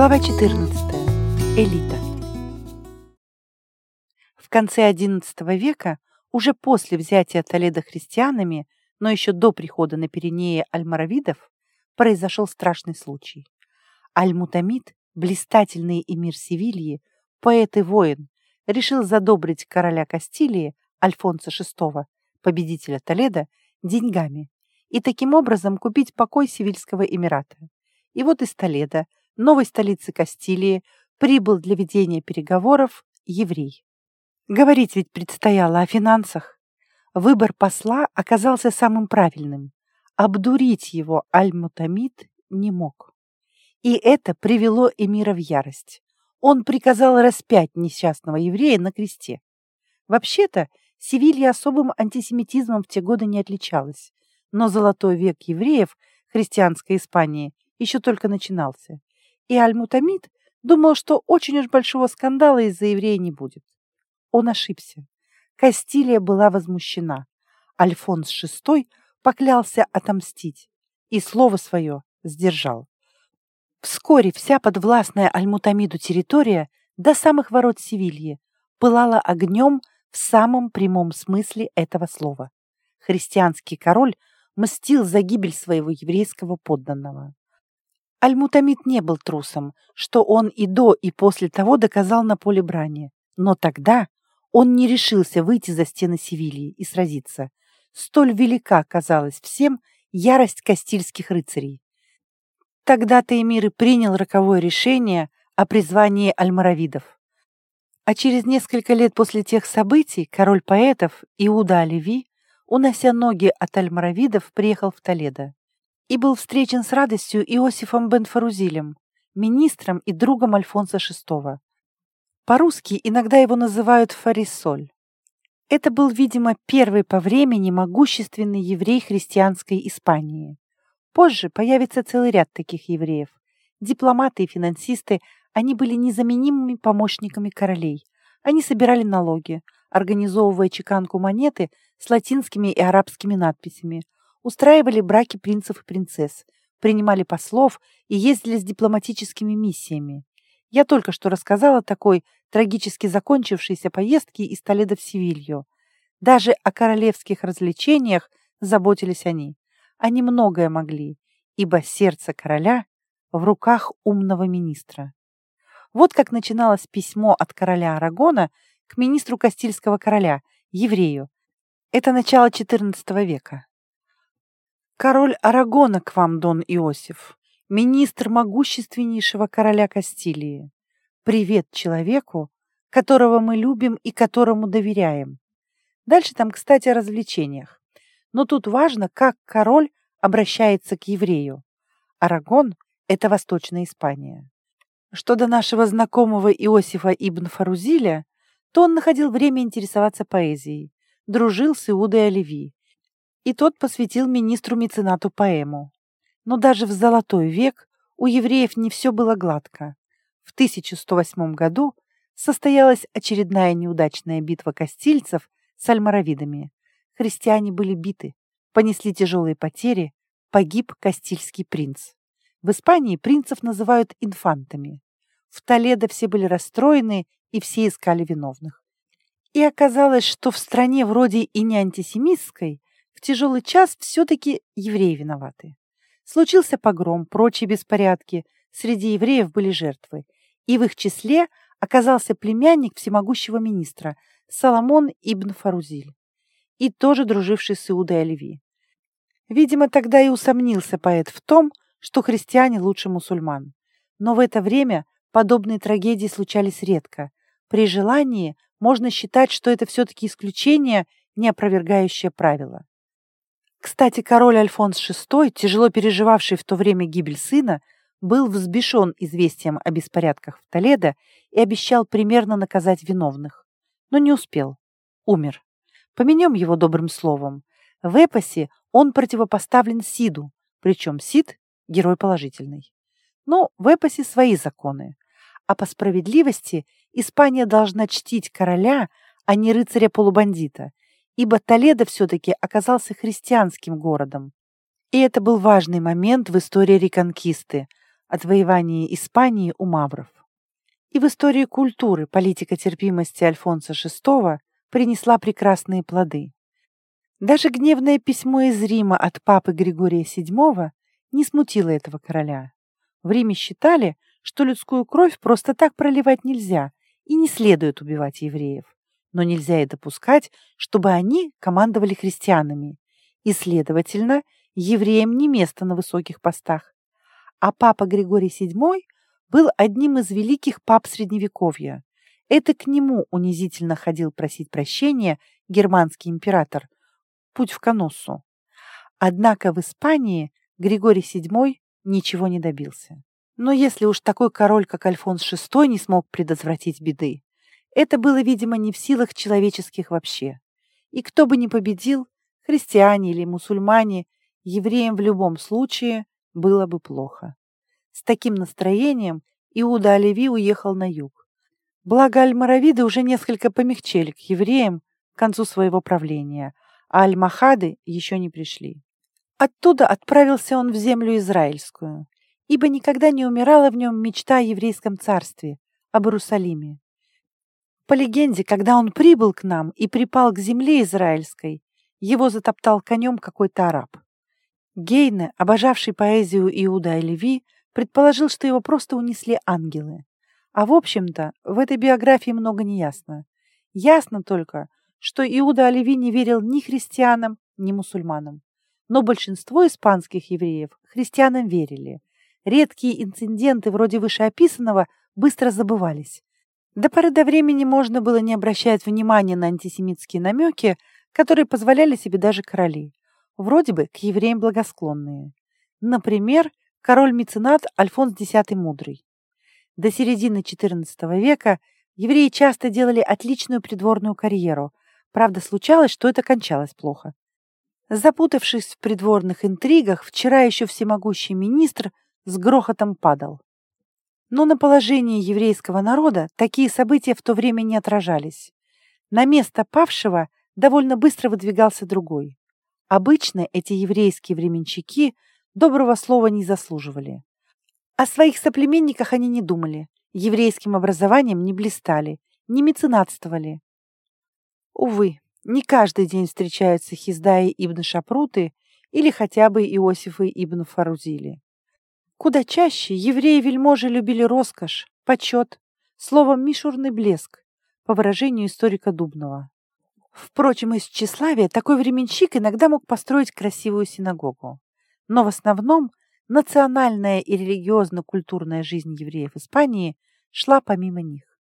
Глава 14. Элита. В конце XI века, уже после взятия Толедо христианами, но еще до прихода на Пиренеи альмаравидов, произошел страшный случай. Аль-Мутамид, блистательный эмир Севильи, поэт и воин, решил задобрить короля Кастилии Альфонса VI, победителя Толедо, деньгами и таким образом купить покой Севильского Эмирата. И вот из Толедо, новой столицы Кастилии, прибыл для ведения переговоров еврей. Говорить ведь предстояло о финансах. Выбор посла оказался самым правильным. Обдурить его Аль-Мутамид не мог. И это привело эмира в ярость. Он приказал распять несчастного еврея на кресте. Вообще-то, Севилья особым антисемитизмом в те годы не отличалась, но золотой век евреев христианской Испании еще только начинался, и Аль-Мутамид думал, что очень уж большого скандала из-за еврея не будет. Он ошибся. Кастилия была возмущена. Альфонс VI поклялся отомстить и слово свое сдержал. Вскоре вся подвластная Аль-Мутамиду территория до самых ворот Севильи пылала огнем в самом прямом смысле этого слова. Христианский король мстил за гибель своего еврейского подданного. Аль-Мутамид не был трусом, что он и до, и после того доказал на поле брани. Но тогда он не решился выйти за стены Севильи и сразиться. Столь велика казалась всем ярость кастильских рыцарей. Тогда-то эмир и принял роковое решение о призвании альмаравидов. А через несколько лет после тех событий король поэтов Иуда Оливи, унося ноги от альмаравидов, приехал в Толедо и был встречен с радостью Иосифом бен Фарузилем, министром и другом Альфонса VI. По-русски иногда его называют Фарисоль. Это был, видимо, первый по времени могущественный еврей христианской Испании. Позже появится целый ряд таких евреев. Дипломаты и финансисты, они были незаменимыми помощниками королей. Они собирали налоги, организовывая чеканку монеты с латинскими и арабскими надписями, устраивали браки принцев и принцесс, принимали послов и ездили с дипломатическими миссиями. Я только что рассказала такой трагически закончившейся поездке из Толедо в Севилью. Даже о королевских развлечениях заботились они. Они многое могли, ибо сердце короля в руках умного министра. Вот как начиналось письмо от короля Арагона к министру Кастильского короля, еврею. Это начало XIV века. Король Арагона к вам, Дон Иосиф, министр могущественнейшего короля Кастилии. Привет человеку, которого мы любим и которому доверяем. Дальше там, кстати, о развлечениях. Но тут важно, как король обращается к еврею. Арагон – это Восточная Испания. Что до нашего знакомого Иосифа ибн Фарузиля, то он находил время интересоваться поэзией, дружил с Иудой Оливи, и тот посвятил министру-меценату поэму. Но даже в золотой век у евреев не все было гладко. В 1108 году состоялась очередная неудачная битва кастильцев с альмаравидами. Христиане были биты, понесли тяжелые потери, погиб Кастильский принц. В Испании принцев называют инфантами. В Толедо все были расстроены и все искали виновных. И оказалось, что в стране вроде и не антисемитской, в тяжелый час все-таки евреи виноваты. Случился погром, прочие беспорядки, среди евреев были жертвы, и в их числе оказался племянник всемогущего министра Соломон ибн Фарузиль, и тоже друживший с Иудой Оливи. Видимо, тогда и усомнился поэт в том, что христиане лучше мусульман. Но в это время подобные трагедии случались редко. При желании можно считать, что это все-таки исключение, не опровергающее правило. Кстати, король Альфонс VI, тяжело переживавший в то время гибель сына, был взбешен известием о беспорядках в Толедо и обещал примерно наказать виновных. Но не успел. Умер. Поменем его добрым словом. В эпосе он противопоставлен Сиду, причем Сид – герой положительный. Но в эпосе свои законы. А по справедливости Испания должна чтить короля, а не рыцаря-полубандита, ибо Толедо все-таки оказался христианским городом. И это был важный момент в истории реконкисты. от завоевания Испании у мавров. И в истории культуры политика терпимости Альфонса VI принесла прекрасные плоды. Даже гневное письмо из Рима от папы Григория VII не смутило этого короля. В Риме считали, что людскую кровь просто так проливать нельзя и не следует убивать евреев. Но нельзя и допускать, чтобы они командовали христианами. И, следовательно, евреям не место на высоких постах. А папа Григорий VII был одним из великих пап Средневековья. Это к нему унизительно ходил просить прощения германский император, путь в Коноссу. Однако в Испании Григорий VII ничего не добился. Но если уж такой король, как Альфонс VI, не смог предотвратить беды, это было, видимо, не в силах человеческих вообще. И кто бы ни победил, христиане или мусульмане, евреям в любом случае было бы плохо. С таким настроением Иуда Оливи уехал на юг. Благо Аль-Маравиды уже несколько помягчели к евреям к концу своего правления, а Аль-Махады еще не пришли. Оттуда отправился он в землю израильскую, ибо никогда не умирала в нем мечта о еврейском царстве, об Иерусалиме. По легенде, когда он прибыл к нам и припал к земле израильской, его затоптал конем какой-то араб. Гейне, обожавший поэзию Иуда и Леви, предположил, что его просто унесли ангелы. А в общем-то, в этой биографии много не ясно. Ясно только, что Иуда Оливи не верил ни христианам, ни мусульманам но большинство испанских евреев христианам верили. Редкие инциденты вроде вышеописанного быстро забывались. До поры до времени можно было не обращать внимания на антисемитские намеки, которые позволяли себе даже короли, вроде бы к евреям благосклонные. Например, король-меценат Альфонс X Мудрый. До середины XIV века евреи часто делали отличную придворную карьеру, правда, случалось, что это кончалось плохо. Запутавшись в придворных интригах, вчера еще всемогущий министр с грохотом падал. Но на положении еврейского народа такие события в то время не отражались. На место павшего довольно быстро выдвигался другой. Обычно эти еврейские временщики доброго слова не заслуживали. О своих соплеменниках они не думали, еврейским образованием не блистали, не меценатствовали. Увы, не каждый день встречаются Хиздаи ибн Шапруты или хотя бы Иосифы ибн Фарузили. Куда чаще евреи-вельможи любили роскошь, почет, словом мишурный блеск, по выражению историка Дубнова. Впрочем, из тщеславия такой временщик иногда мог построить красивую синагогу. Но в основном национальная и религиозно-культурная жизнь евреев Испании шла помимо них.